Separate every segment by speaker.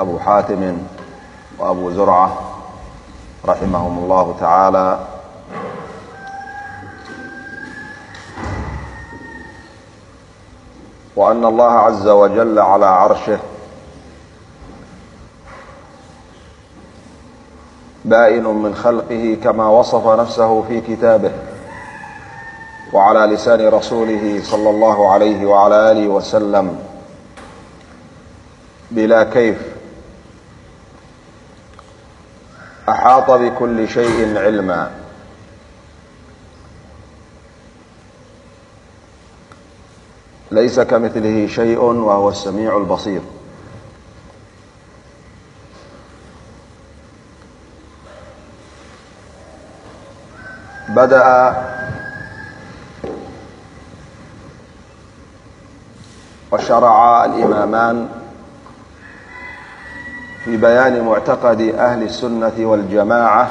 Speaker 1: أبو حاتم وأبو زرعة رحمهم الله تعالى. وأن الله عز وجل على عرشه بائن من خلقه كما وصف نفسه في كتابه وعلى لسان رسوله صلى الله عليه وعلى آله وسلم بلا كيف أحاط بكل شيء علما. ليس كمثله شيء وهو السميع البصير. بدأ وشرع الإمامان في بيان معتقد أهل السنة والجماعة.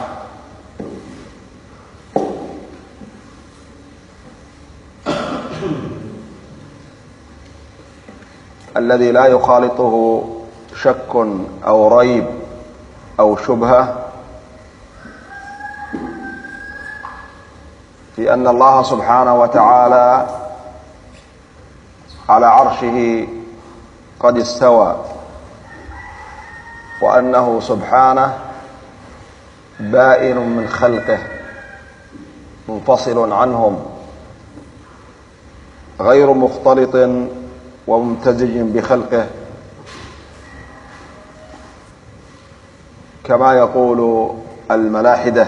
Speaker 1: الذي لا يخالطه شك أو ريب أو شبهة. في أن الله سبحانه وتعالى على عرشه قد استوى. وأنه سبحانه بائن من خلقه منفصل عنهم غير مختلط وممتزج بخلقه. كما يقول الملاحدة.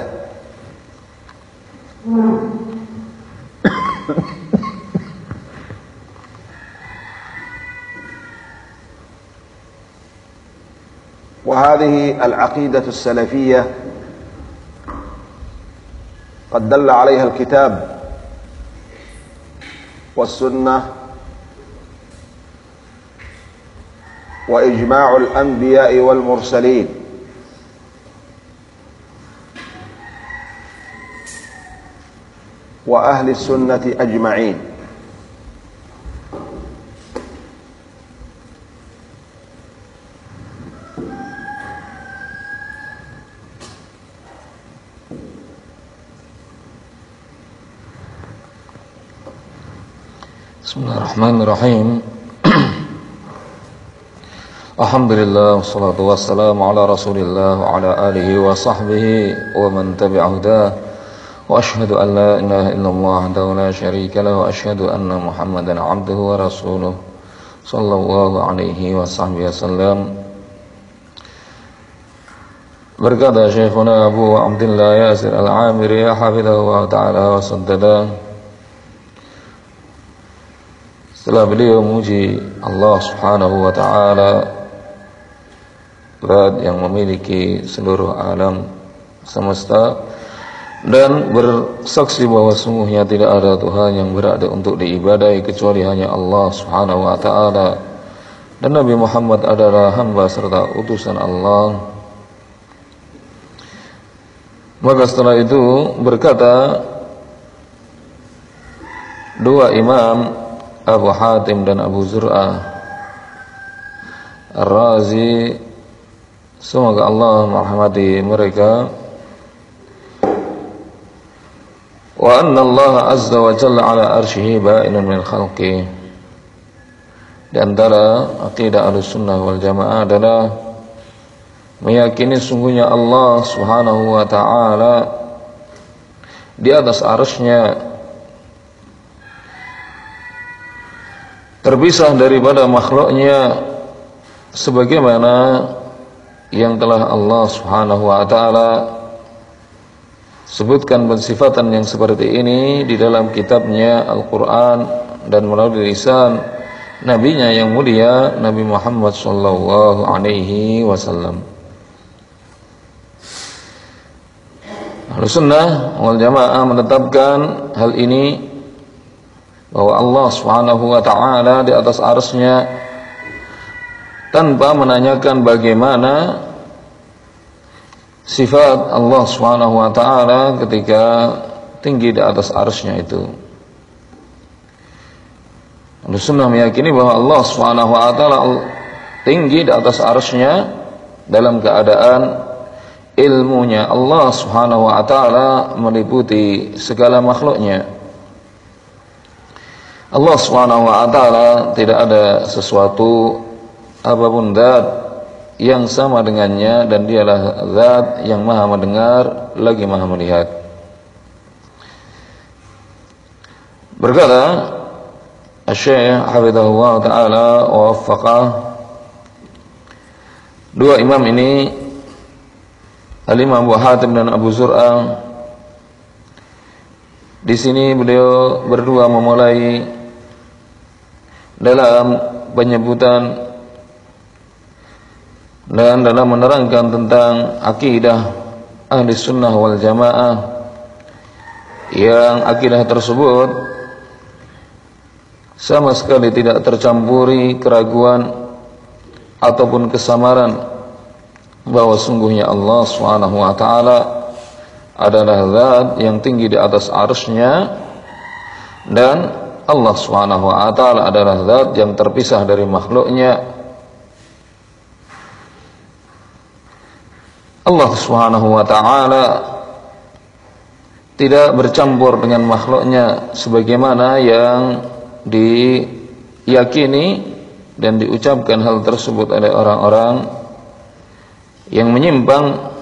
Speaker 1: وهذه العقيدة السلفية قد دل عليها الكتاب والسنة وإجماع الأنبياء والمرسلين. وأهل السنة أجمعين.
Speaker 2: Bismillahirrahmanirrahim Alhamdulillah Wassalatu wassalamu ala rasulillah Wa ala alihi wa sahbihi Wa man tabi'ahudah Wa ashadu an la ilaha illallah Daw la sharika lah Wa ashadu anna muhammadan abduhu wa rasuluh Sallallahu alaihi wa sahbihi wasallam Berkata Syekhuna Abu Abdullah Yasir Al-Amiri Hafidhahu wa ta'ala wa Setelah beliau memuji Allah Subhanahu wa taala Zat yang memiliki seluruh alam semesta dan bersaksi bahwa sungguhnya tidak ada Tuhan yang berada untuk diibadai kecuali hanya Allah Subhanahu wa taala. Dan Nabi Muhammad adalah hamba serta utusan Allah. Maka setelah itu berkata dua imam Abu Hatim dan Abu Zur'ah. Ar-Razi Semoga Allah merahmati mereka. Wa anna Allah azza wa jalla ala arshihi ba'inun min khalqi. Di antara akidah al-sunnah wal jamaah adalah Meyakini sungguhnya Allah subhanahu wa ta'ala Di atas arsnya terpisah daripada makhluknya sebagaimana yang telah Allah Subhanahu wa taala sebutkan bersifatan yang seperti ini di dalam kitabnya Al-Qur'an dan melalui lisan nabinya yang mulia Nabi Muhammad sallallahu alaihi wasallam. Ahlussunnah wal Jamaah menetapkan hal ini bahwa Allah Subhanahu wa taala di atas arsnya tanpa menanyakan bagaimana sifat Allah Subhanahu wa taala ketika tinggi di atas arsnya itu. Sunnah meyakini bahwa Allah Subhanahu wa taala tinggi di atas arsnya dalam keadaan ilmunya Allah Subhanahu wa taala meliputi segala makhluknya. Allah taala tidak ada sesuatu apa pun zat yang sama dengannya dan dialah zat yang maha mendengar lagi maha melihat. Berkata Syekh Hafizahullah taala wa waffaqah Dua imam ini Al-Imam Abu Hatim dan Abu Zur'ah Di sini beliau berdua memulai dalam penyebutan dan dalam menerangkan tentang akidah ahli sunnah wal jamaah yang akidah tersebut sama sekali tidak tercampuri keraguan ataupun kesamaran bahwa sungguhnya Allah Subhanahu wa taala adalah zat yang tinggi di atas arsy-Nya dan Allah Subhanahu wa taala adalah zat yang terpisah dari makhluknya. Allah Subhanahu wa taala tidak bercampur dengan makhluknya sebagaimana yang diyakini dan diucapkan hal tersebut oleh orang-orang yang menyimpang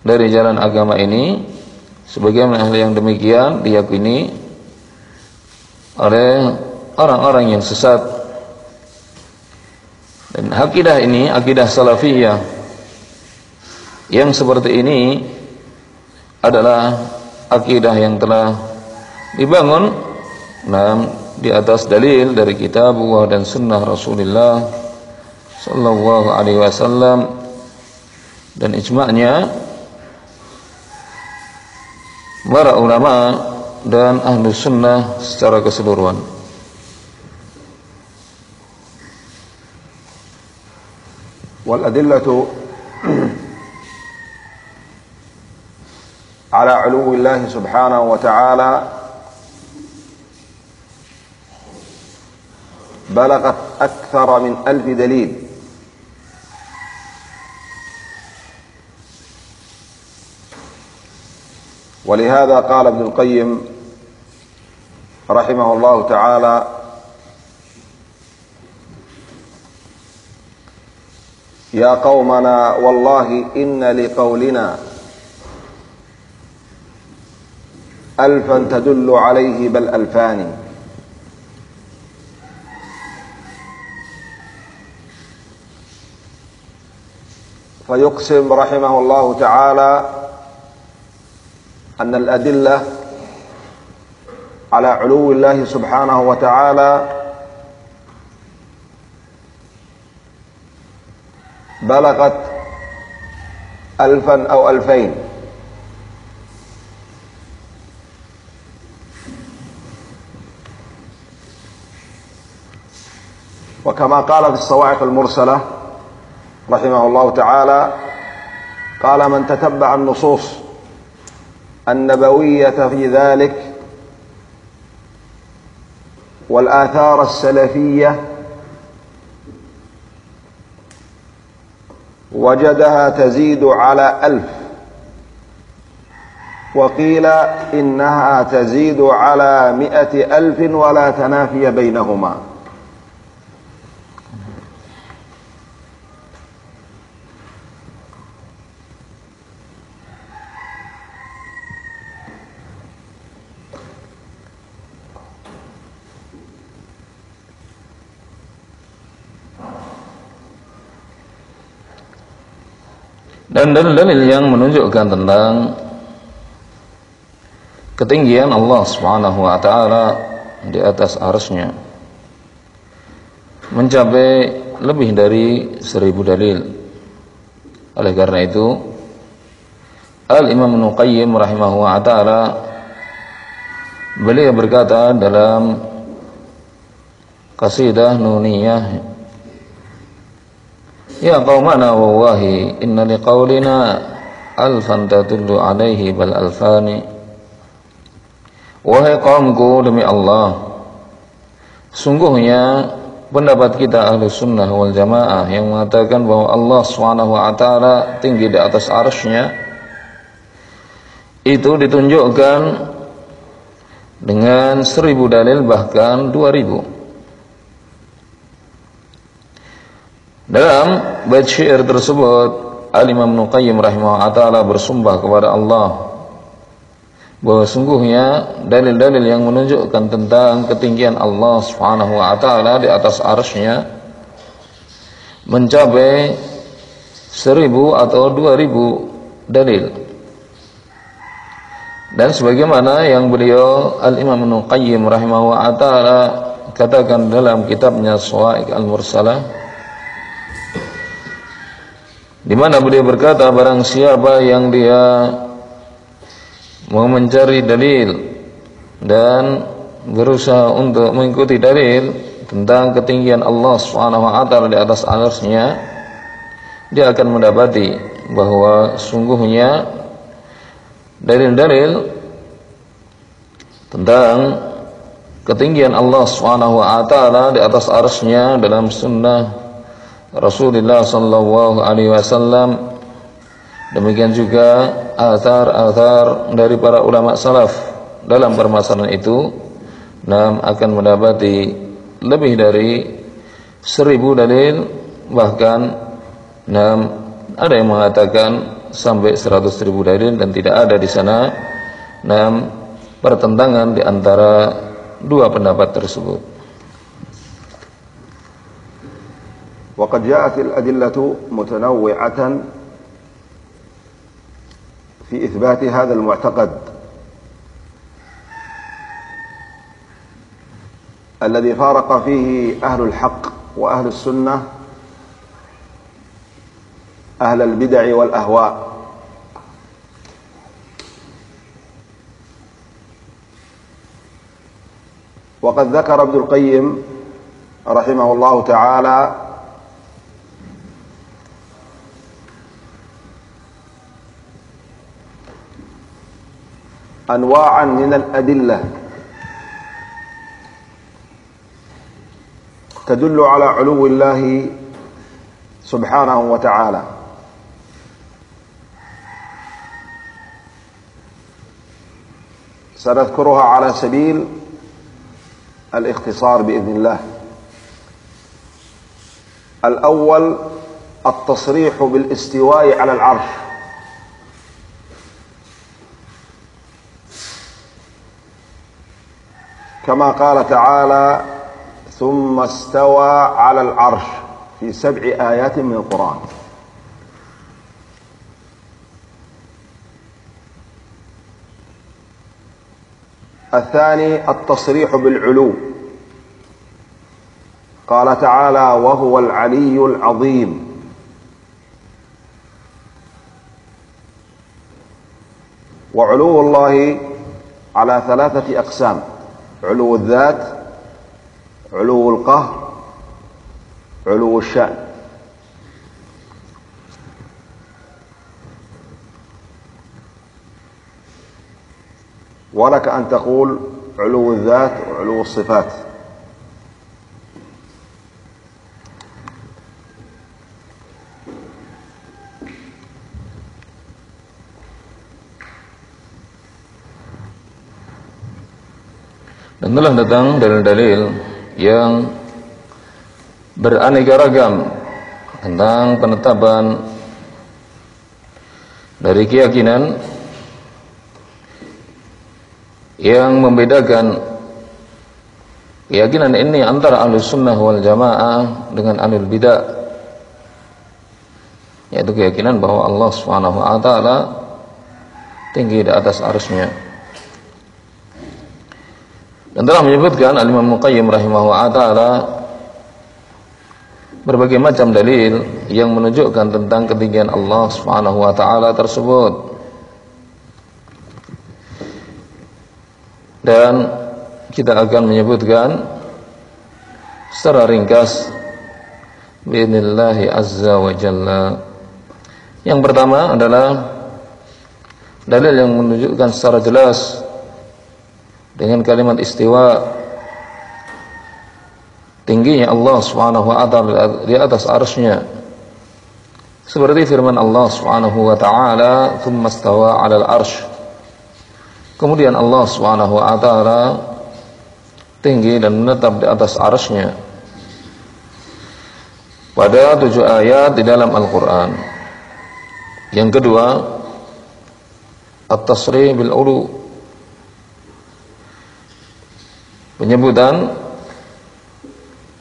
Speaker 2: dari jalan agama ini sebagaimana hal yang demikian diyakini oleh orang-orang yang sesat. Dan akidah ini akidah salafiyah yang seperti ini adalah akidah yang telah dibangun nah, di atas dalil dari kitab dan sunnah Rasulullah sallallahu alaihi wasallam. Dan ijma'nya para ulama dan ahlu sunnah secara keseluruhan.
Speaker 1: والأدلة على علو الله سبحانه وتعالى بلغت أكثر من ألف دليل ولهذا قال ابن القيم رحمه الله تعالى. يا قومنا والله إن لقولنا ألفا تدل عليه بل ألفان. فيقسم رحمه الله تعالى أن الأدلة على علو الله سبحانه وتعالى. بلغت ألفا أو ألفين. وكما قال في الصواعق المرسلة رحمه الله تعالى قال من تتبع النصوص النبوية في ذلك والآثار السلفية وجدها تزيد على ألف. وقيل إنها تزيد على مئة ألف ولا تنافي بينهما.
Speaker 2: Dan dalil-dalil yang menunjukkan tentang ketinggian Allah Subhanahu wa taala di atas arsy mencapai lebih dari seribu dalil. Oleh karena itu Al-Imam Nuqayyim rahimahullah ta'ala Beliau berkata dalam Qasidah Nuniyah Ya qaumana wallahi inna liqaulina alfan tadullu alaihi bal alfani Wahai kaumku demi Allah Sungguhnya pendapat kita ahli sunnah wal jamaah yang mengatakan bahwa Allah swt tinggi di atas arsnya itu ditunjukkan dengan seribu dalil bahkan dua ribu. Dalam bait syair tersebut Al-Imam Nuqayyim rahimahullah ta'ala bersumpah kepada Allah bahwa sungguhnya dalil-dalil yang menunjukkan tentang ketinggian Allah Subhanahu wa taala di atas arsy-Nya mencapai seribu atau dua ribu dalil. Dan sebagaimana yang beliau Al-Imam Nuqayyim rahimahullah ta'ala katakan dalam kitabnya Suwaik Al-Mursalah di mana beliau berkata barang siapa yang dia mau mencari dalil dan berusaha untuk mengikuti dalil tentang ketinggian Allah Subhanahu wa taala di atas arsy-Nya dia akan mendapati bahwa sungguhnya dalil-dalil tentang ketinggian Allah Subhanahu wa taala di atas arsy-Nya dalam sunnah Rasulullah sallallahu alaihi wasallam demikian juga athar-athar dari para ulama salaf dalam permasalahan itu nam akan mendapati lebih dari seribu dalil bahkan nam ada yang mengatakan sampai 100 ribu dalil dan tidak ada di sana enam pertentangan di antara dua pendapat tersebut.
Speaker 1: وقد جاءت الأدلة متنوعة في إثبات هذا المعتقد. الذي فارق فيه أهل الحق وأهل السنة أهل البدع والأهواء. وقد ذكر ابن القيم رحمه الله تعالى أنواعا من الأدلة. تدل على علو الله سبحانه وتعالى. سنذكرها على سبيل الاختصار بإذن الله. الأول التصريح بالاستواء على العرش. كما قال تعالى ثم استوى على العرش في سبع آيات من القرآن. الثاني التصريح بالعلو. قال تعالى وهو العلي العظيم وعلو الله على ثلاثة أقسام. علو الذات علو القهر علو الشأن. ولك أن تقول علو الذات وعلو الصفات.
Speaker 2: Dan telah datang dalil-dalil yang beraneka ragam tentang penetapan dari keyakinan yang membedakan keyakinan ini antara ahlu sunnah wal jamaah dengan ahlu bidah yaitu keyakinan bahwa Allah subhanahu wa ta'ala tinggi di atas arusnya dan telah menyebutkan Al-Imam Muqayyim rahimahu ta'ala berbagai macam dalil yang menunjukkan tentang ketinggian Allah Subhanahu wa taala tersebut. Dan kita akan menyebutkan secara ringkas binillahi azza wa jalla. Yang pertama adalah dalil yang menunjukkan secara jelas dengan kalimat istiwa tingginya Allah Subhanahu wa taala di atas arsy-Nya seperti firman Allah Subhanahu wa taala "Tsumma stawa 'alal arsy" Kemudian Allah Subhanahu wa taala tinggi dan menetap di atas arsy-Nya pada tujuh ayat di dalam Al-Qur'an. Yang kedua, at-tasrih bil ulu. Penyebutan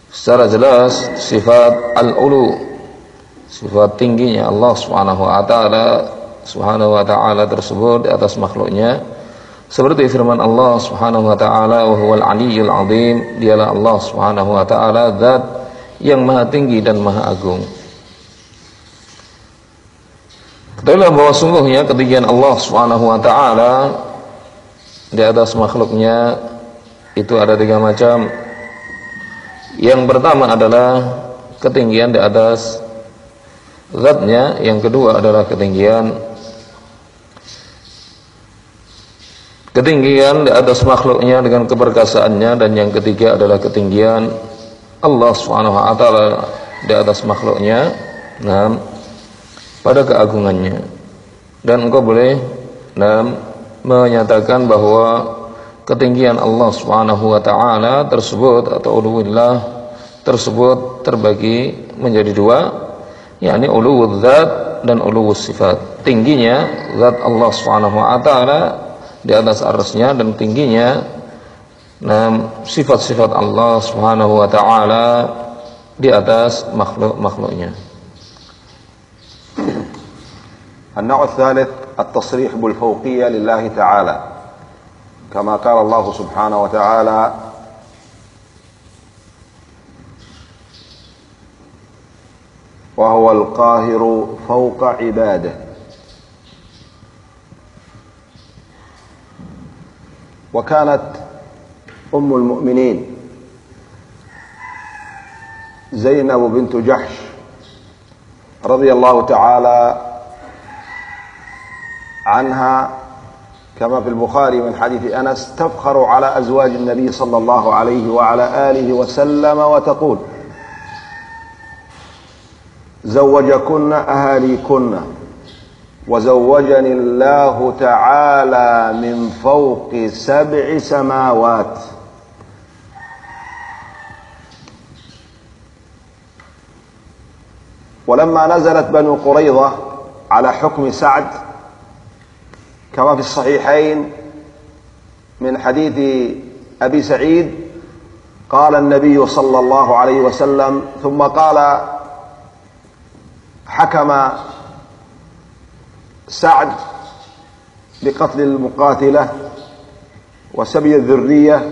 Speaker 2: secara jelas sifat al-ulu, sifat tingginya Allah Subhanahu wa taala Subhanahu wa taala tersebut di atas makhluknya. Seperti firman Allah Subhanahu wa taala wa huwal aliyyul azim. Dialah Allah Subhanahu wa taala zat yang maha tinggi dan maha agung. Ketahuilah bahwa sungguhnya ketinggian Allah Subhanahu wa taala di atas makhluknya itu ada tiga macam. Yang pertama adalah ketinggian di atas. Zatnya, yang kedua adalah ketinggian. Ketinggian di atas makhluknya dengan keperkasaannya dan yang ketiga adalah ketinggian Allah Subhanahu wa taala di atas makhluknya. Nah, pada keagungannya. Dan engkau boleh dalam menyatakan bahwa ketinggian Allah Subhanahu wa taala tersebut atau uluwillah tersebut terbagi menjadi dua yakni uluwul zat dan uluwul sifat tingginya zat Allah Subhanahu wa taala di atas arsy dan tingginya nah, sifat-sifat Allah Subhanahu wa taala di atas makhluk-makhluknya
Speaker 1: النوع الثالث التصريح بالفوقية لله تعالى كما قال الله سبحانه وتعالى وهو القاهر فوق عباده. وكانت أم المؤمنين زينب بنت جحش رضي الله تعالى عنها كما في البخاري من حديث أنس تفخر على أزواج النبي صلى الله عليه وعلى آله وسلم وتقول زوجكن أهاليكن وزوجني الله تعالى من فوق سبع سماوات. ولما نزلت بنو قريظة على حكم سعد كما في الصحيحين من حديث أبي سعيد قال النبي صلى الله عليه وسلم ثم قال حكم سعد بقتل المقاتلة وسبي الذرية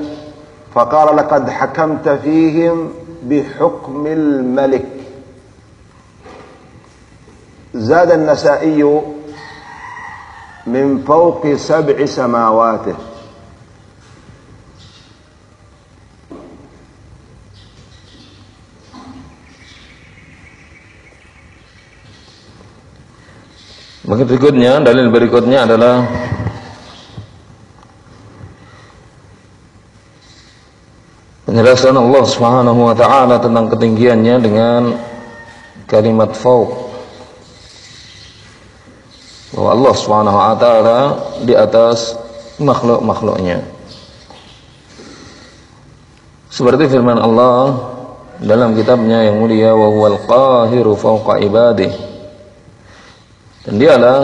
Speaker 1: فقال لقد حكمت فيهم بحكم الملك زاد النسائي من فوق سبع samawatih
Speaker 2: Maka berikutnya dalil berikutnya adalah penjelasan Allah Subhanahu wa taala tentang ketinggiannya dengan kalimat fauq bahwa Allah Subhanahu wa taala di atas makhluk-makhluknya. Seperti firman Allah dalam kitabnya yang mulia wa huwal qahiru fawqa ibadih. Dan dialah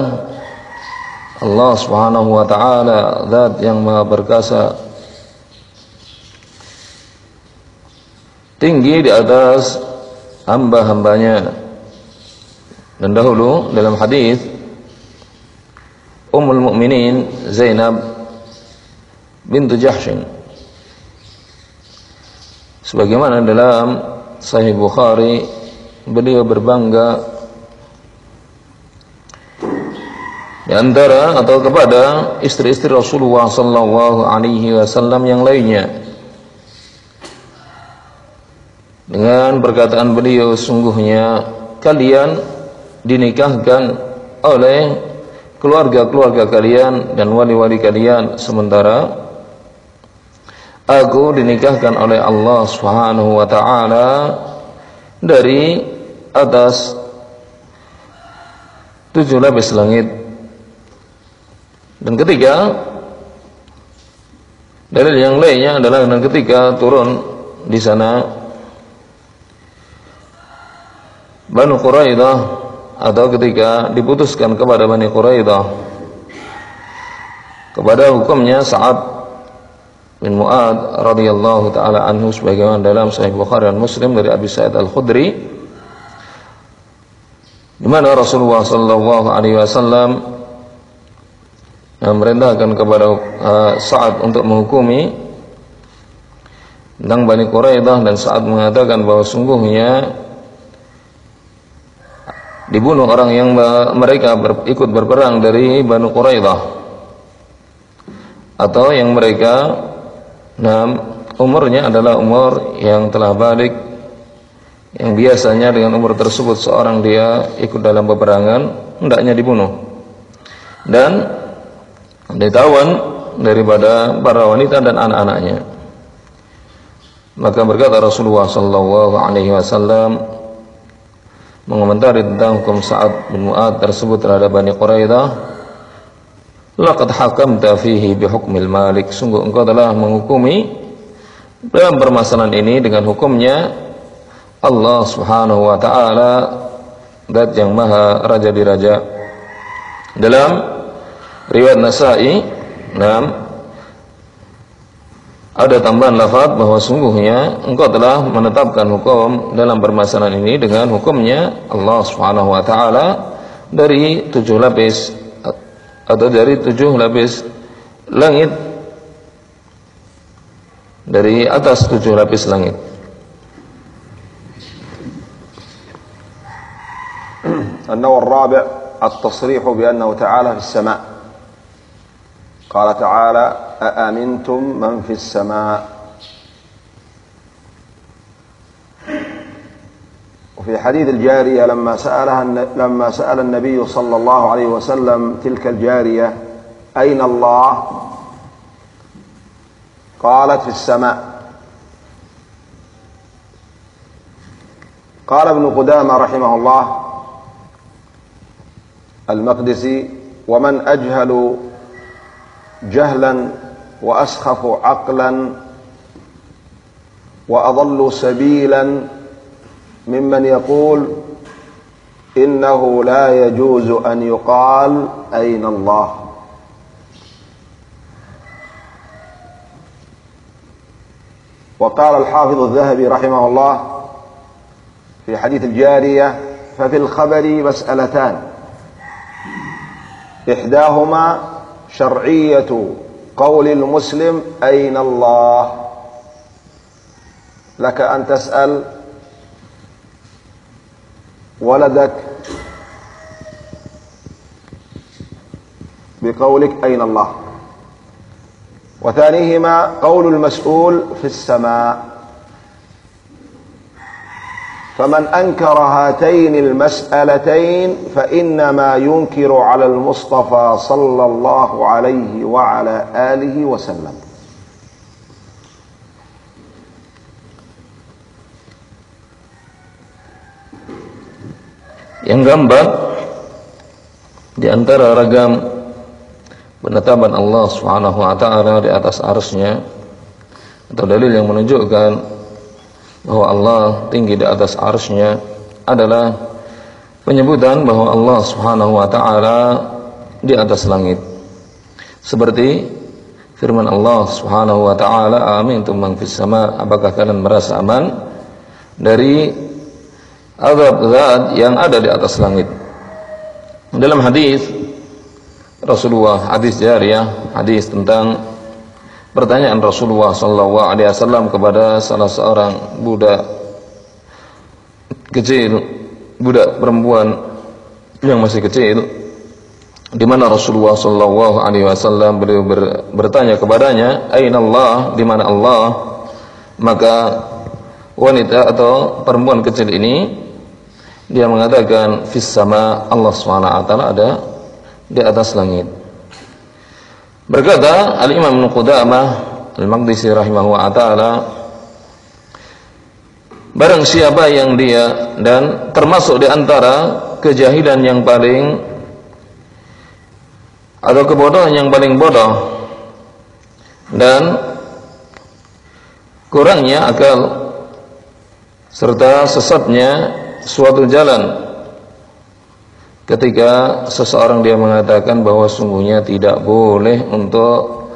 Speaker 2: Allah Subhanahu wa taala zat yang maha perkasa tinggi di atas hamba-hambanya. Dan dahulu dalam hadis Ummul Mukminin Zainab bintu Jahshin sebagaimana dalam Sahih Bukhari beliau berbangga di antara atau kepada istri-istri Rasulullah sallallahu alaihi wasallam yang lainnya. Dengan perkataan beliau sungguhnya kalian dinikahkan oleh keluarga-keluarga kalian dan wali-wali kalian sementara aku dinikahkan oleh Allah Subhanahu wa taala dari atas tujuh lapis langit. Dan ketiga dalil yang lainnya adalah dan ketika turun di sana. Banu Quraidah atau ketika diputuskan kepada Bani Quraidah kepada hukumnya Sa'ad bin Mu'ad radhiyallahu taala anhu sebagaimana dalam Sahih Bukhari dan Muslim dari Abi Sa'id Al-Khudri di mana Rasulullah sallallahu alaihi wasallam memerintahkan kepada uh, Sa'ad untuk menghukumi tentang Bani Quraidah dan Sa'ad mengatakan bahwa sungguhnya dibunuh orang yang mereka ber, ikut berperang dari Bani Quraidah. Atau yang mereka nah, umurnya adalah umur yang telah balik. Yang biasanya dengan umur tersebut seorang dia ikut dalam peperangan hendaknya dibunuh. Dan ditawan daripada para wanita dan anak-anaknya. Maka berkata Rasulullah sallallahu alaihi wasallam mengomentari tentang hukum Sa'ad bin Mu'ad tersebut terhadap Bani Quraidah Laqad hakamta fihi bihukmil malik. Sungguh engkau telah menghukumi Dalam permasalahan ini dengan hukumnya Allah subhanahu wa ta'ala Dat yang maha raja di raja. Dalam riwayat Nasai, nah, ada tambahan lafaz bahwa sungguhnya engkau telah menetapkan hukum dalam permasalahan ini dengan hukumnya Allah Subhanahu wa taala dari tujuh lapis atau dari tujuh lapis langit dari atas tujuh lapis langit.
Speaker 1: النوع الرابع التصريح بأنه تعالى في السماء قال تعالى أأمنتم من في السماء وفي حديث الجارية لما سألها لما سأل النبي صلى الله عليه وسلم تلك الجارية أين الله؟ قالت في السماء قال ابن قدامة رحمه الله المقدسي ومن أجهل جهلا وأسخف عقلا وأضل سبيلا ممن يقول إنه لا يجوز أن يقال أين الله. وقال الحافظ الذهبي رحمه الله في حديث الجارية ففي الخبر مسألتان. إحداهما شرعية قول المسلم أين الله؟ لك أن تسأل ولدك بقولك أين الله؟ وثانيهما قول المسؤول في السماء. فمن أنكر هاتين المسألتين فإنما ينكر على المصطفى صلى الله عليه وعلى آله وسلم
Speaker 2: Yang gambar di antara ragam penetapan Allah Subhanahu wa taala di atas arsy-Nya atau dalil yang menunjukkan bahwa Allah tinggi di atas arsnya adalah penyebutan bahwa Allah subhanahu wa ta'ala di atas langit. Seperti firman Allah subhanahu wa ta'ala amin tumang sama. Apakah kalian merasa aman dari azab zat yang ada di atas langit? Dalam hadis Rasulullah hadis jariyah hadis tentang pertanyaan Rasulullah sallallahu kepada salah seorang budak kecil, budak perempuan yang masih kecil. di mana Rasulullah Shallallahu Alaihi Wasallam beliau ber, bertanya kepadanya, Aina Allah, di mana Allah? Maka wanita atau perempuan kecil ini dia mengatakan fis sama Allah swt ada di atas langit. Berkata Al Imam Nuqudamah Al-Maqdisi rahimahu wa ta'ala Barang siapa yang dia dan termasuk di antara kejahilan yang paling atau kebodohan yang paling bodoh dan kurangnya akal serta sesatnya suatu jalan ketika seseorang dia mengatakan bahwa sungguhnya tidak boleh untuk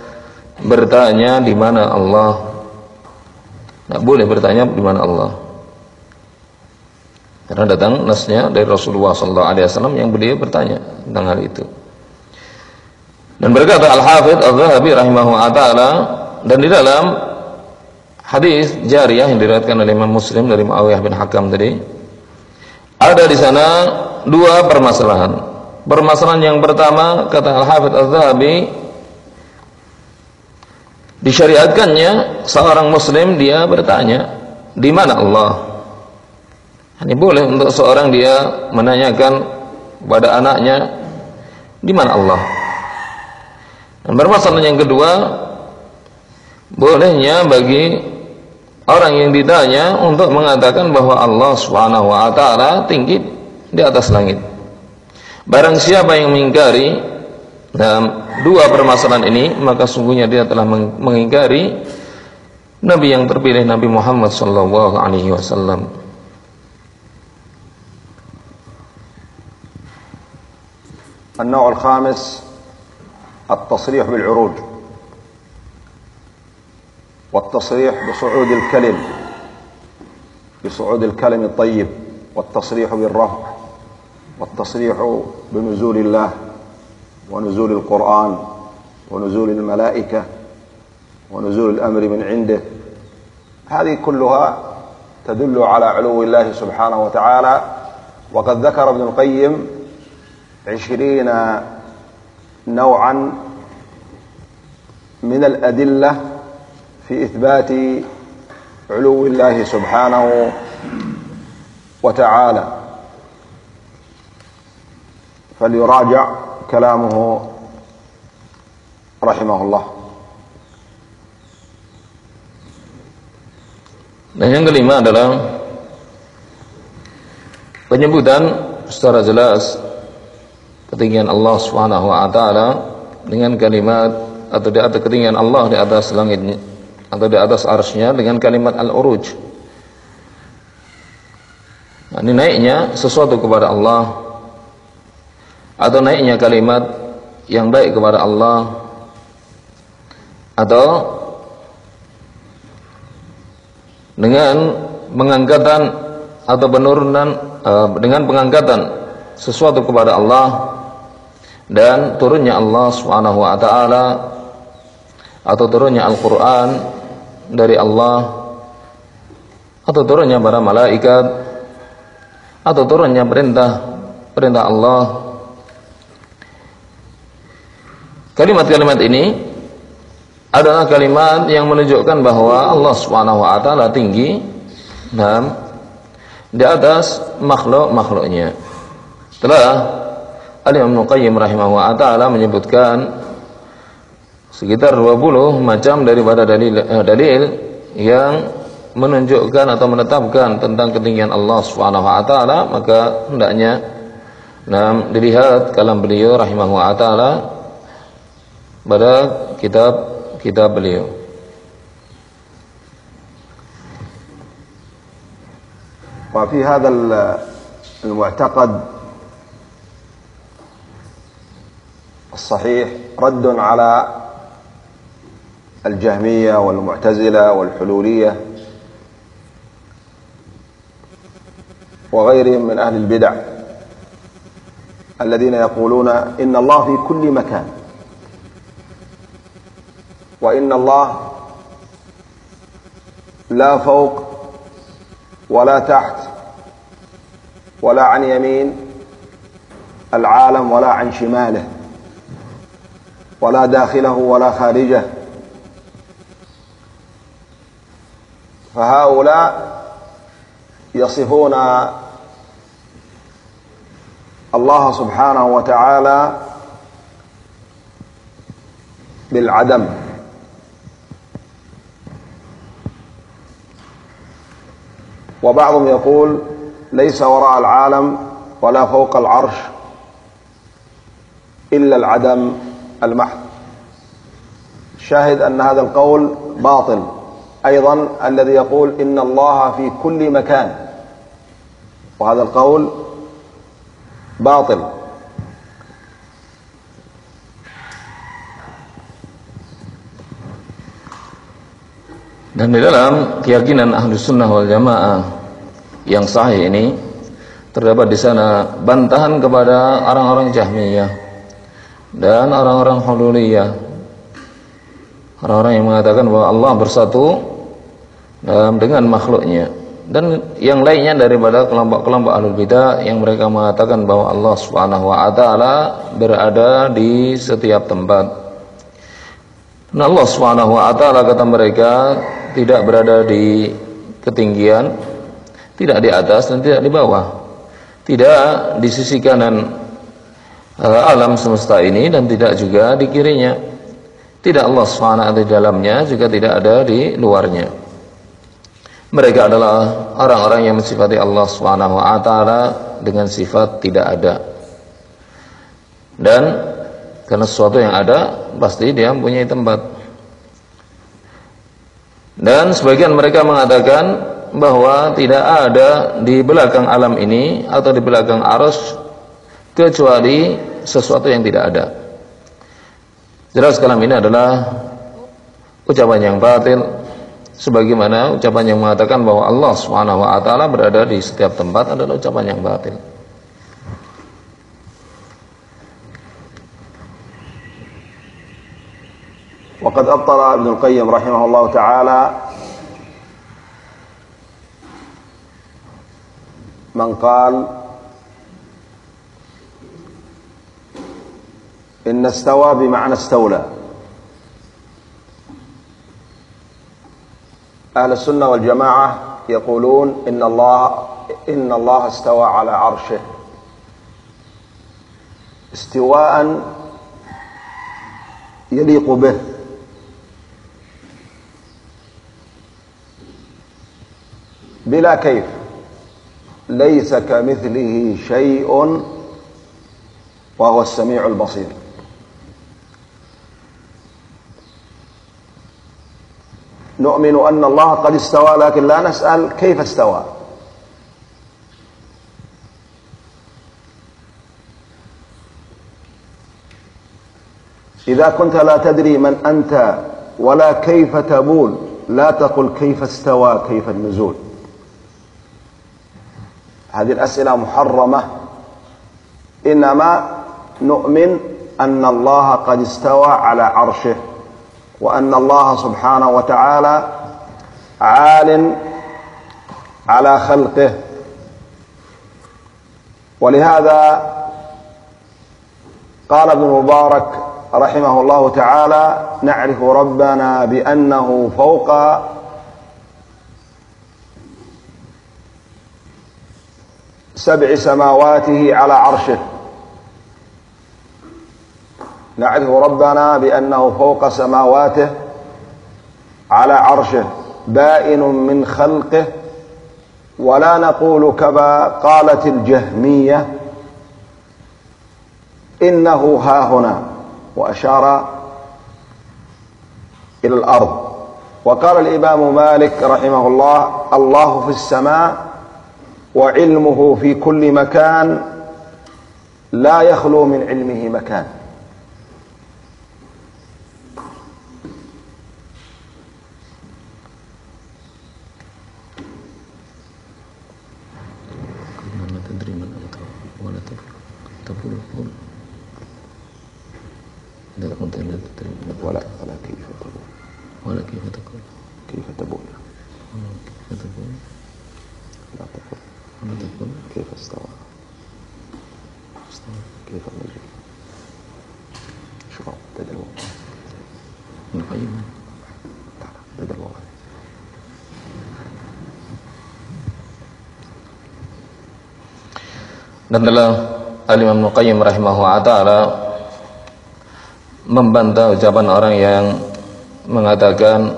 Speaker 2: bertanya di mana Allah tidak boleh bertanya di mana Allah karena datang nasnya dari Rasulullah SAW yang beliau bertanya tentang hal itu. Dan berkata Al-Hafidh Al-Zahabi rahimahullah ta'ala dan di dalam hadis jariyah yang diriwayatkan oleh Imam Muslim dari Muawiyah bin Hakam tadi ada di sana dua permasalahan. Permasalahan yang pertama kata Al-Hafidh Al-Zahabi disyariatkannya seorang muslim dia bertanya di mana Allah ini boleh untuk seorang dia menanyakan kepada anaknya di mana Allah. Dan bermasalah yang kedua, bolehnya bagi orang yang ditanya untuk mengatakan bahwa Allah Subhanahu wa taala tinggi di atas langit. Barang siapa yang mengingkari dalam dua permasalahan ini, maka sungguhnya dia telah mengingkari Nabi yang terpilih Nabi Muhammad sallallahu alaihi wasallam.
Speaker 1: النوع الخامس التصريح بالعروج والتصريح بصعود الكلم بصعود الكلم الطيب والتصريح بالرفع والتصريح بنزول الله ونزول القرآن ونزول الملائكة ونزول الأمر من عنده. هذه كلها تدل على علو الله سبحانه وتعالى. وقد ذكر ابن القيم عشرين نوعا من الأدلة في إثبات علو الله سبحانه وتعالى. فليراجع كلامه رحمه الله
Speaker 2: Dan yang kelima adalah penyebutan secara jelas ketinggian Allah Subhanahu wa taala dengan kalimat atau di atas ketinggian Allah di atas langit atau di atas arsy dengan kalimat al-uruj. Nah, ini naiknya sesuatu kepada Allah atau naiknya kalimat yang baik kepada Allah. Atau dengan pengangkatan atau penurunan uh, dengan pengangkatan sesuatu kepada Allah dan turunnya Allah Subhanahu wa taala atau turunnya Al-Qur'an dari Allah atau turunnya para malaikat atau turunnya perintah perintah Allah Kalimat-kalimat ini adalah kalimat yang menunjukkan bahwa Allah Subhanahu wa taala tinggi dan di atas makhluk-makhluknya. Telah Al-Imam Qayyim rahimahullah taala menyebutkan sekitar 20 macam daripada dalil eh, dalil yang menunjukkan atau menetapkan tentang ketinggian Allah Subhanahu wa taala maka hendaknya nah, dilihat kalam beliau rahimahullah taala pada kitab kitab beliau.
Speaker 1: وفي هذا المعتقد الصحيح رد على الجهمية والمعتزلة والحلولية وغيرهم من أهل البدع الذين يقولون إن الله في كل مكان وإن الله لا فوق ولا تحت ولا عن يمين العالم ولا عن شماله ولا داخله ولا خارجه. فهؤلاء يصفون الله سبحانه وتعالى بالعدم. وبعضهم يقول ليس وراء العالم ولا فوق العرش إلا العدم المحض. شاهد أن هذا القول باطل. أيضا الذي يقول إن الله في كل مكان. وهذا القول باطل.
Speaker 2: Dan di dalam keyakinan ahlu sunnah wal jamaah yang sahih ini terdapat di sana bantahan kepada orang-orang Jahmiyah dan orang-orang Hululiyah. Orang-orang yang mengatakan bahwa Allah bersatu dengan makhluknya dan yang lainnya daripada kelompok-kelompok ahlul bidah yang mereka mengatakan bahwa Allah Subhanahu wa taala berada di setiap tempat. Dan Allah Subhanahu wa taala kata mereka tidak berada di ketinggian, tidak di atas dan tidak di bawah. Tidak di sisi kanan uh, alam semesta ini dan tidak juga di kirinya. Tidak Allah SWT di dalamnya juga tidak ada di luarnya. Mereka adalah orang-orang yang mensifati Allah taala dengan sifat tidak ada. Dan karena sesuatu yang ada pasti dia mempunyai tempat. Dan sebagian mereka mengatakan bahwa tidak ada di belakang alam ini atau di belakang arus kecuali sesuatu yang tidak ada. Jelas kalam ini adalah ucapan yang batil sebagaimana ucapan yang mengatakan bahwa Allah Subhanahu wa taala berada di setiap tempat adalah ucapan yang batil.
Speaker 1: وقد أبطل ابن القيم رحمه الله تعالى من قال إن استوى بمعنى استولى. أهل السنة والجماعة يقولون إن الله إن الله استوى على عرشه. استواء يليق به. بلا كيف. ليس كمثله شيء وهو السميع البصير. نؤمن أن الله قد استوى لكن لا نسأل كيف استوى. إذا كنت لا تدري من أنت ولا كيف تبول لا تقل كيف استوى كيف النزول. هذه الأسئلة محرمة. إنما نؤمن أن الله قد استوى على عرشه وأن الله سبحانه وتعالى عال على خلقه. ولهذا قال ابن مبارك رحمه الله تعالى نعرف ربنا بأنه فوق سبع سماواته على عرشه. نعرف ربنا بأنه فوق سماواته على عرشه بائن من خلقه ولا نقول كما قالت الجهمية إنه ها هنا وأشار إلى الأرض. وقال الإمام مالك رحمه الله الله في السماء وعلمه في كل مكان لا يخلو من علمه مكان. ولا ولا كيف تقول
Speaker 2: ولا كيف تقول؟
Speaker 1: كيف تقول
Speaker 2: كيف تقول؟
Speaker 1: لا تقول.
Speaker 2: ولا تقول
Speaker 1: كيف استوى
Speaker 2: استوى
Speaker 1: كيف النزول شوف تدعو
Speaker 2: iman. Dan telah Al-Imam Nuqayyim rahimahullah ta'ala membantah ucapan orang yang mengatakan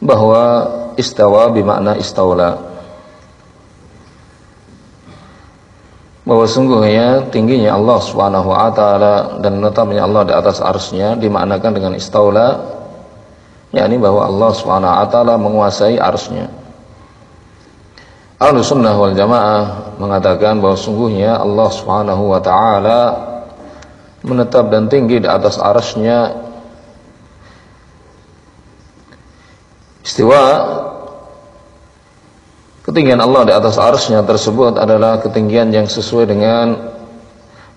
Speaker 2: bahwa istawa bermakna istaula Bahwa sungguhnya tingginya Allah Subhanahu wa taala dan letaknya Allah di atas arsy-Nya dimaknakan dengan istaula yakni bahwa Allah Subhanahu wa taala menguasai arsy-Nya. Ahlus sunnah wal jamaah mengatakan bahwa sungguhnya Allah Subhanahu wa taala menetap dan tinggi di atas arsy-Nya Istiwa Ketinggian Allah di atas arsnya tersebut adalah ketinggian yang sesuai dengan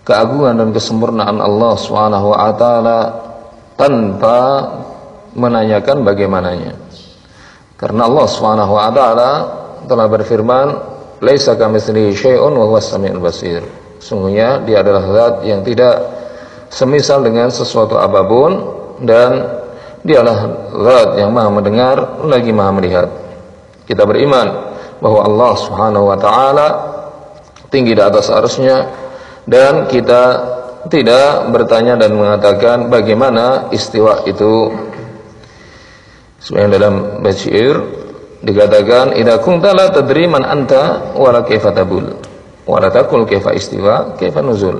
Speaker 2: keagungan dan kesempurnaan Allah taala tanpa menanyakan bagaimananya. Karena Allah taala telah berfirman, "Laisa kamitslihi syai'un wa huwas samiul basir." Sungguhnya dia adalah zat yang tidak semisal dengan sesuatu apa pun dan Dialah zat yang maha mendengar lagi maha melihat. Kita beriman bahwa Allah Subhanahu wa taala tinggi di atas arusnya dan kita tidak bertanya dan mengatakan bagaimana istiwa itu. Sebenarnya dalam Bashir dikatakan idza kunta la tadri man anta wala kaifa tabul. Wala taqul kaifa istiwa kaifa nuzul.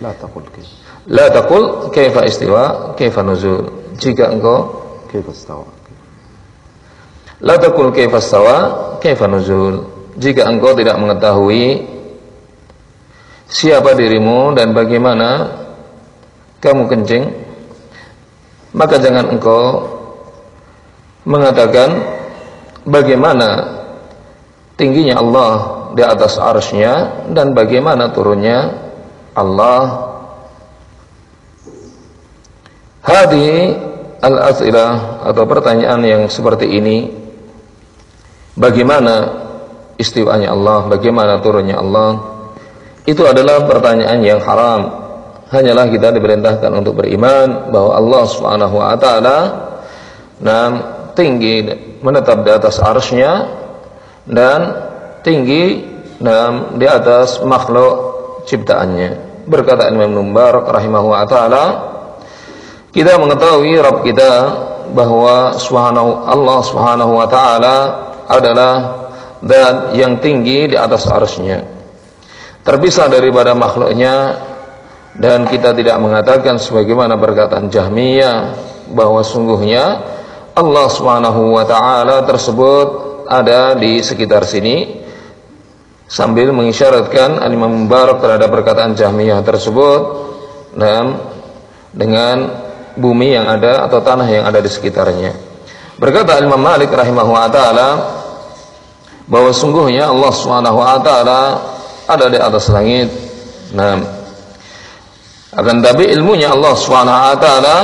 Speaker 1: La taqul kaifa.
Speaker 2: La taqul kaifa istiwa kaifa nuzul. Jika engkau
Speaker 1: kaifa istawa
Speaker 2: la taqul kaifa kaifa nuzul. Jika engkau tidak mengetahui siapa dirimu dan bagaimana kamu kencing maka jangan engkau mengatakan bagaimana tingginya Allah di atas arsnya dan bagaimana turunnya Allah. Hadi al-as'ilah atau pertanyaan yang seperti ini bagaimana istiwanya Allah, bagaimana turunnya Allah itu adalah pertanyaan yang haram. Hanyalah kita diperintahkan untuk beriman bahwa Allah Subhanahu wa taala nam tinggi menetap di atas arsy-Nya dan tinggi nam di atas makhluk ciptaannya. Berkata Imam Mubarak rahimahu wa taala kita mengetahui Rabb kita bahwa subhanahu Allah Subhanahu wa taala adalah dan yang tinggi di atas arsy Terpisah daripada makhluknya dan kita tidak mengatakan sebagaimana perkataan Jahmiyah bahwa sungguhnya Allah Subhanahu wa taala tersebut ada di sekitar sini sambil mengisyaratkan Al-Imam Mubarak terhadap perkataan Jahmiyah tersebut dan dengan bumi yang ada atau tanah yang ada di sekitarnya. Berkata Imam Malik rahimahullah taala bahwa sungguhnya Allah Subhanahu wa taala ada di atas langit. Nah, akan tapi ilmunya Allah Subhanahu wa taala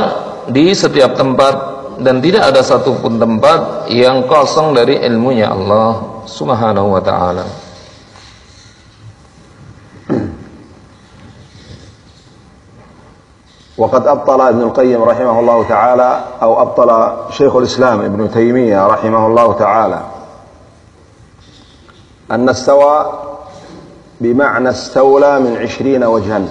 Speaker 2: di setiap tempat dan tidak ada satupun tempat yang kosong dari ilmunya Allah Subhanahu wa taala.
Speaker 1: وقد أبطل ابن القيم رحمه الله تعالى أو أبطل شيخ الإسلام ابن تيمية رحمه الله تعالى أن استوى بمعنى استولى من عشرين وجها.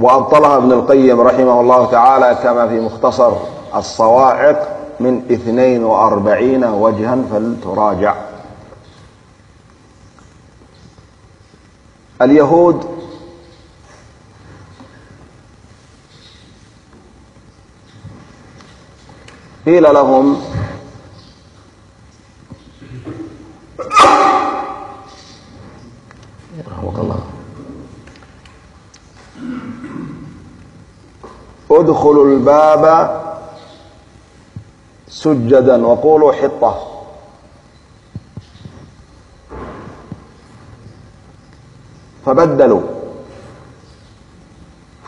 Speaker 1: وأبطلها ابن القيم رحمه الله تعالى كما في مختصر الصواعق من اثنين وأربعين وجها فلتراجع. اليهود قيل لهم ادخلوا الباب سجدا وقولوا حطة. فبدلوا.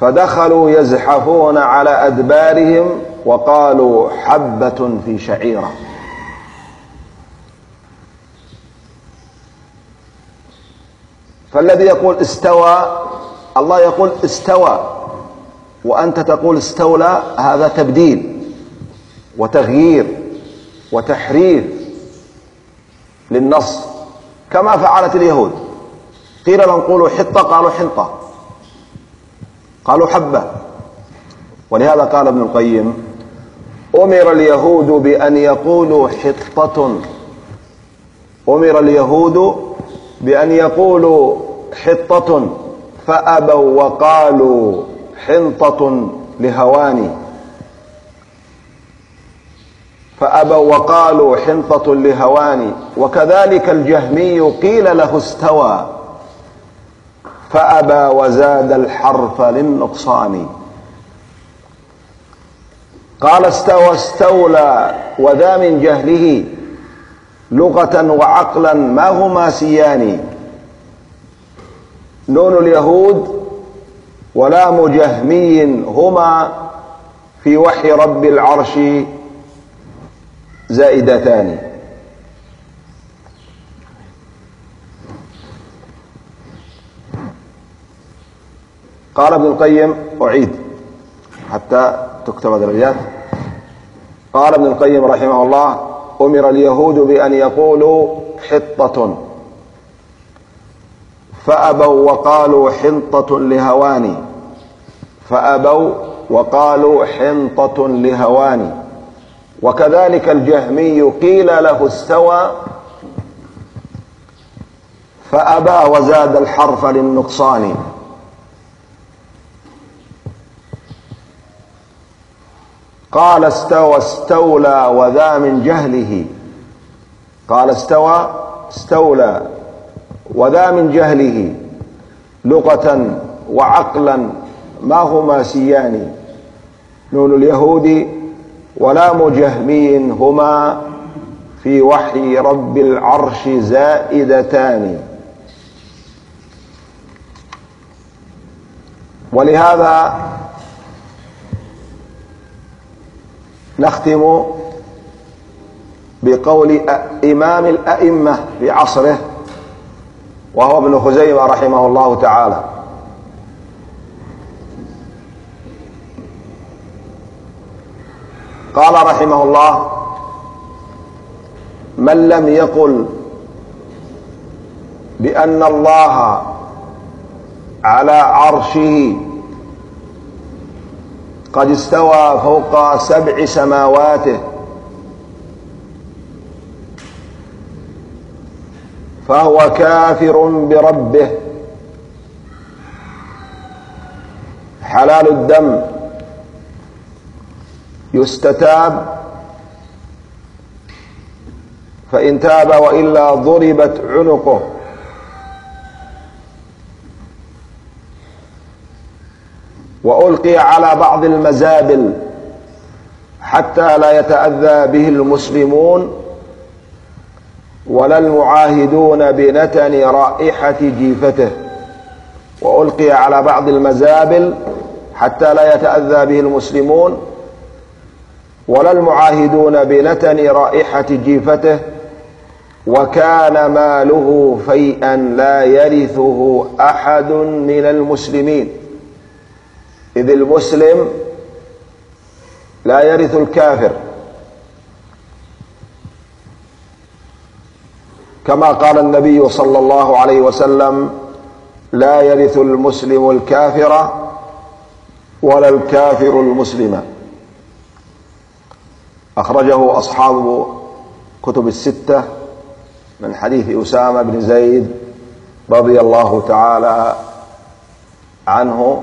Speaker 1: فدخلوا يزحفون على أدبارهم وقالوا حبة في شعيرة. فالذي يقول استوى الله يقول استوى. وأنت تقول استولى هذا تبديل وتغيير وتحريف للنص كما فعلت اليهود. قيل لهم قولوا حطة قالوا حنطة. قالوا حبة. ولهذا قال ابن القيم أمر اليهود بأن يقولوا حطة. أمر اليهود بأن يقولوا حطة فأبوا وقالوا حنطة لهواني. فأبوا وقالوا حنطة لهواني. وكذلك الجهمي قيل له استوى. فأبى وزاد الحرف للنقصان. قال استوى استولى وذا من جهله. لغة وعقلا ما هما سيان نون اليهود ولام جهمي هما في وحي رب العرش زائدتان. قال ابن القيم أعيد حتى تكتب درجات. قال ابن القيم رحمه الله أمر اليهود بأن يقولوا حطة. فأبوا وقالوا حنطة لهواني. فأبوا وقالوا حنطة لهواني. وكذلك الجهمي قيل له استوى. فأبى وزاد الحرف للنقصان. قال استوى استولى وذا من جهله. قال استوى استولى وذا من جهله لغة وعقلا ما هما سيان نون اليهود ولام جهمي هما في وحي رب العرش زائدتان. ولهذا نختم بقول إمام الأئمة في عصره وهو ابن خزيمة رحمه الله تعالى. قال رحمه الله من لم يقل بأن الله على عرشه قد استوى فوق سبع سماواته فهو كافر بربه. حلال الدم يستتاب. فإن تاب وإلا ضربت عنقه. وألقي على بعض المزابل حتى لا يتأذى به المسلمون. ولا المعاهدون بنتن رائحة جيفته. وألقي على بعض المزابل حتى لا يتأذى به المسلمون. ولا المعاهدون بنتن رائحة جيفته وكان ماله فيئا لا يرثه أحد من المسلمين. إذ المسلم لا يرث الكافر. كما قال النبي صلى الله عليه وسلم لا يرث المسلم الكافر ولا الكافر المسلم. أخرجه أصحاب كتب الستة من حديث أسامة بن زيد رضي الله تعالى عنه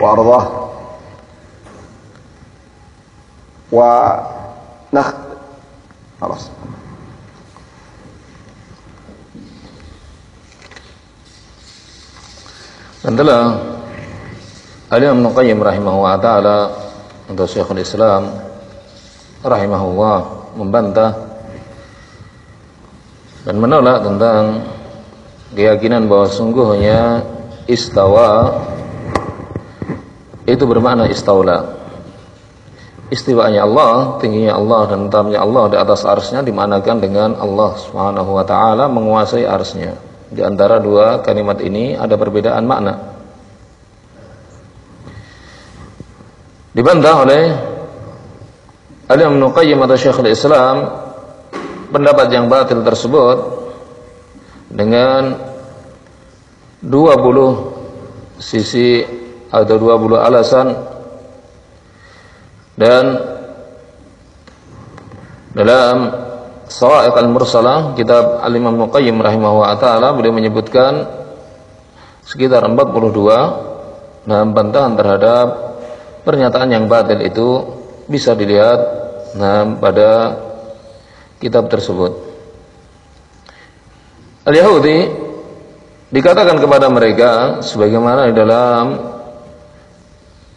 Speaker 1: وأرضاه. ونخ خلاص.
Speaker 2: Dan telah Al-Imam Qayyim rahimahullah ta'ala Untuk Syekhul Islam Rahimahullah Membantah Dan menolak tentang Keyakinan bahwa sungguhnya Istawa Itu bermakna istaula. Istiwanya Allah Tingginya Allah dan tamnya Allah Di atas arsnya dimanakan dengan Allah Subhanahu wa ta'ala menguasai arsnya Di antara dua kalimat ini ada perbedaan makna. dibantah oleh Al-Imam Nuqayyim atau Syekhul Islam pendapat yang batil tersebut dengan 20 sisi atau 20 alasan dan dalam Sawa'iq al-Mursalah kitab Al-Imam Muqayyim rahimahullah taala beliau menyebutkan sekitar 42 nah bantahan terhadap pernyataan yang batil itu bisa dilihat nah pada kitab tersebut. Al-Yahudi dikatakan kepada mereka sebagaimana di dalam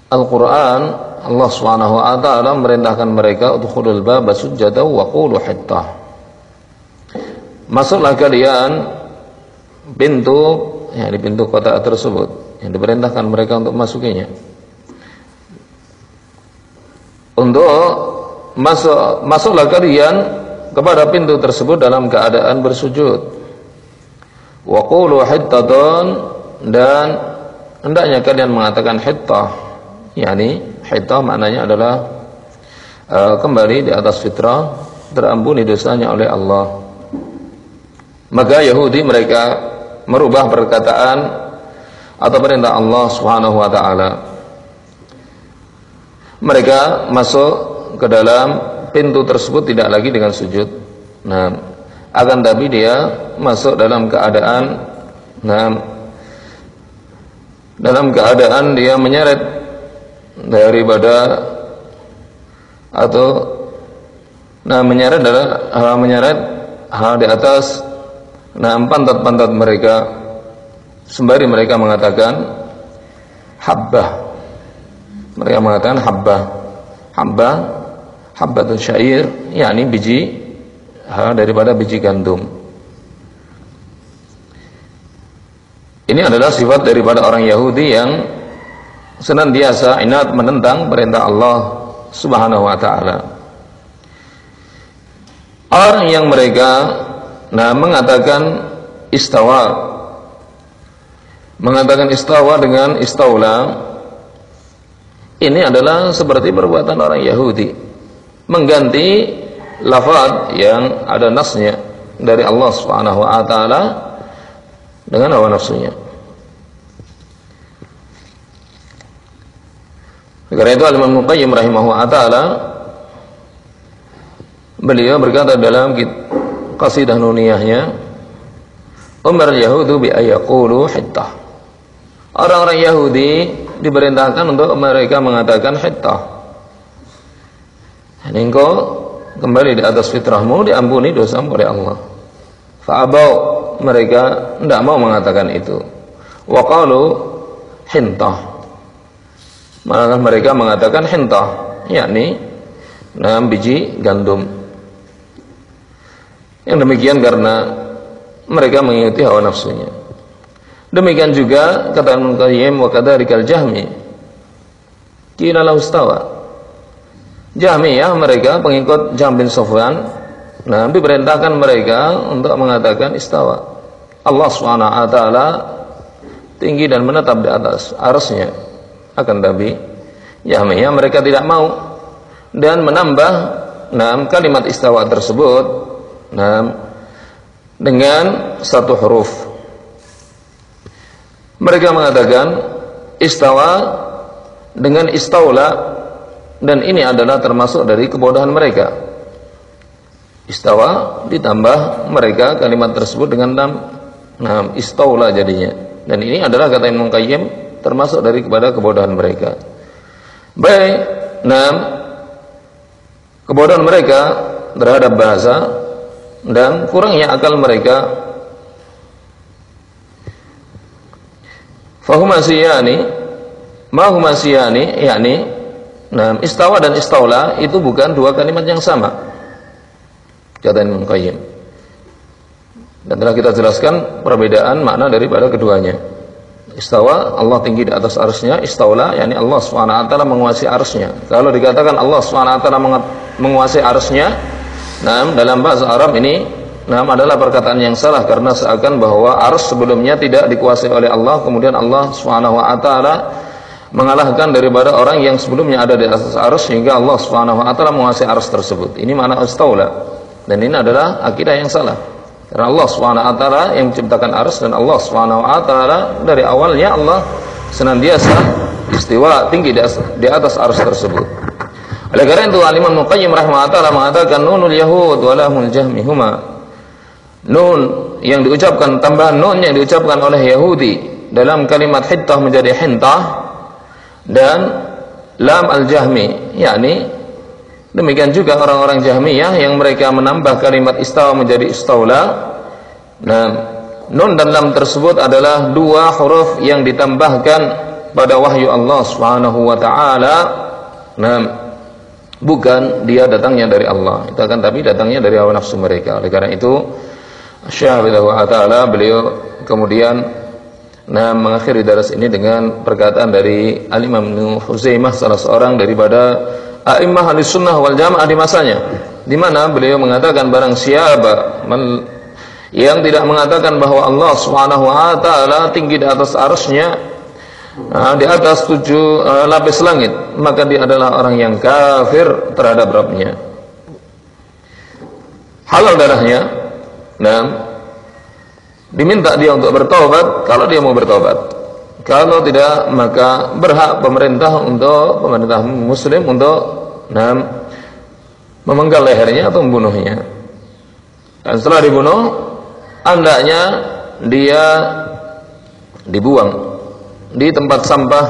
Speaker 2: Al-Qur'an Allah Subhanahu wa taala merintahkan mereka untuk khulul bab sujada wa qulu hittah. Masuklah kalian pintu ya di pintu kota tersebut yang diperintahkan mereka untuk masukinya. Untuk masuk masuklah kalian kepada pintu tersebut dalam keadaan bersujud. Wa qulu hittatun dan hendaknya kalian mengatakan hittah. yakni hittah maknanya adalah uh, kembali di atas fitrah, terampuni dosanya oleh Allah. Maka Yahudi mereka merubah perkataan atau perintah Allah Subhanahu wa taala. Mereka masuk ke dalam pintu tersebut tidak lagi dengan sujud. Nah, akan tapi dia masuk dalam keadaan nah dalam keadaan dia menyeret daripada atau nah menyeret adalah menyeret hal di atas Nah, pantat-pantat mereka sembari mereka mengatakan habbah. Mereka mengatakan habbah. Habbah habbatun syair, yakni biji ha, daripada biji gandum. Ini adalah sifat daripada orang Yahudi yang senantiasa inat menentang perintah Allah Subhanahu wa taala. Orang yang mereka Nah, mengatakan istawa. Mengatakan istawa dengan istaula ini adalah seperti perbuatan orang Yahudi. Mengganti lafaz yang ada nasnya dari Allah Subhanahu wa taala dengan hawa nafsunya. Karena itu Al-Imam Muqayyim rahimahullah taala beliau berkata dalam qasidah nuniyahnya Umar Yahudu bi ayaqulu hittah. Orang-orang Yahudi diperintahkan untuk mereka mengatakan hittah. Dan engkau kembali di atas fitrahmu diampuni dosa oleh Allah. Fa'abau mereka tidak mau mengatakan itu. Waqalu hintah Malah mereka mengatakan hintah yakni enam biji gandum yang demikian karena mereka mengikuti hawa nafsunya. Demikian juga kata Ibnu Qayyim wa kadarikal Jahmi. Kila lahu. Jahmi ya mereka pengikut Jahm bin Sofwan Nah, diperintahkan mereka untuk mengatakan istawa. Allah SWT tinggi dan menetap di atas arusnya. Akan tapi Yahmiyah mereka tidak mau dan menambah nah, kalimat istawa tersebut Nah, dengan satu huruf. Mereka mengatakan istawa dengan istaula dan ini adalah termasuk dari kebodohan mereka. Istawa ditambah mereka kalimat tersebut dengan nam nah, istaula jadinya. Dan ini adalah kata Imam Qayyim termasuk dari kepada kebodohan mereka. Baik, nah kebodohan mereka terhadap bahasa dan kurangnya akal mereka. Fahumasiyani mahumasiyani yakni nah istawa dan istaula itu bukan dua kalimat yang sama. Kata Imam Qayyim. Dan telah kita jelaskan perbedaan makna daripada keduanya istawa Allah tinggi di atas arsnya istaula yakni Allah swt menguasai arsnya kalau dikatakan Allah swt menguasai arsnya Nah, dalam bahasa Arab ini nah adalah perkataan yang salah karena seakan bahwa ars sebelumnya tidak dikuasai oleh Allah kemudian Allah taala mengalahkan daripada orang yang sebelumnya ada di atas arus sehingga Allah taala menguasai arus tersebut. Ini mana istaula. Dan ini adalah akidah yang salah. Karena Allah taala yang menciptakan arus dan Allah taala dari awalnya Allah senantiasa istiwa tinggi di atas, arus tersebut. Oleh karena itu Al-Imam Muqayyim rahimahullah mengatakan nunul yahud wa lahul jahmi huma. Nun yang diucapkan tambahan nun yang diucapkan oleh Yahudi dalam kalimat hittah menjadi hintah dan lam al-jahmi yakni demikian juga orang-orang jahmiyah yang mereka menambah kalimat istawa menjadi istaula. Nah nun dan lam tersebut adalah dua huruf yang ditambahkan pada wahyu Allah Subhanahu wa taala. Nah bukan dia datangnya dari Allah. Itu akan tapi datangnya dari hawa nafsu mereka. Oleh karena itu Syahrilahu ta'ala beliau kemudian Nah, mengakhiri daras ini dengan perkataan dari Al-Imam Huzaimah salah seorang daripada a'immah sunnah wal jamaah di masanya. Di mana beliau mengatakan barang siapa yang tidak mengatakan bahwa Allah Subhanahu wa taala tinggi di atas arusnya di atas tujuh uh, lapis langit, maka dia adalah orang yang kafir terhadap Rabbnya. Halal darahnya. Nah, diminta dia untuk bertobat kalau dia mau bertobat kalau tidak maka berhak pemerintah untuk pemerintah muslim untuk nah, memenggal lehernya atau membunuhnya. Dan setelah dibunuh andaknya dia dibuang di tempat sampah.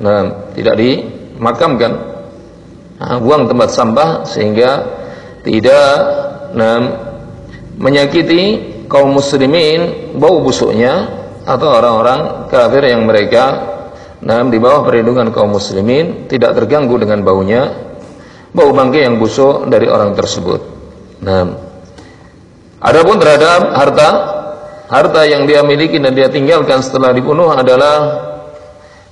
Speaker 2: Nah, tidak dimakamkan. Nah, buang tempat sampah sehingga tidak nah, menyakiti kaum muslimin bau busuknya atau orang-orang kafir yang mereka nah, di bawah perlindungan kaum muslimin tidak terganggu dengan baunya bau bangkai yang busuk dari orang tersebut. Nah, adapun terhadap harta harta yang dia miliki dan dia tinggalkan setelah dibunuh adalah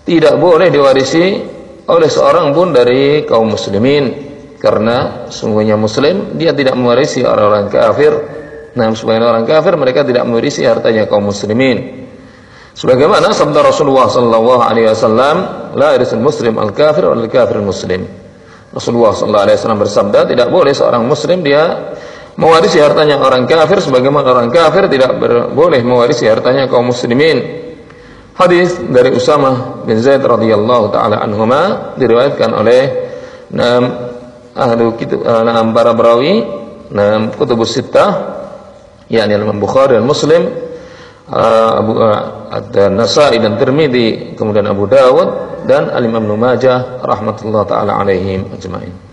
Speaker 2: tidak boleh diwarisi oleh seorang pun dari kaum muslimin karena sungguhnya muslim dia tidak mewarisi orang-orang kafir Nah, sebagian orang kafir mereka tidak mewarisi hartanya kaum muslimin. Sebagaimana sabda Rasulullah sallallahu alaihi wasallam, la yarisul muslim al kafir wal kafir muslim. Rasulullah sallallahu alaihi wasallam bersabda, tidak boleh seorang muslim dia mewarisi hartanya orang kafir sebagaimana orang kafir tidak boleh mewarisi hartanya kaum muslimin. Hadis dari Usama bin Zaid radhiyallahu taala anhuma diriwayatkan oleh enam ahlu kitab enam para perawi enam kutubus sittah yakni Imam Bukhari dan Muslim Abu uh, Nasai dan Tirmidzi kemudian Abu Dawud dan Al Imam Numajah rahmatullah taala alaihim ajmain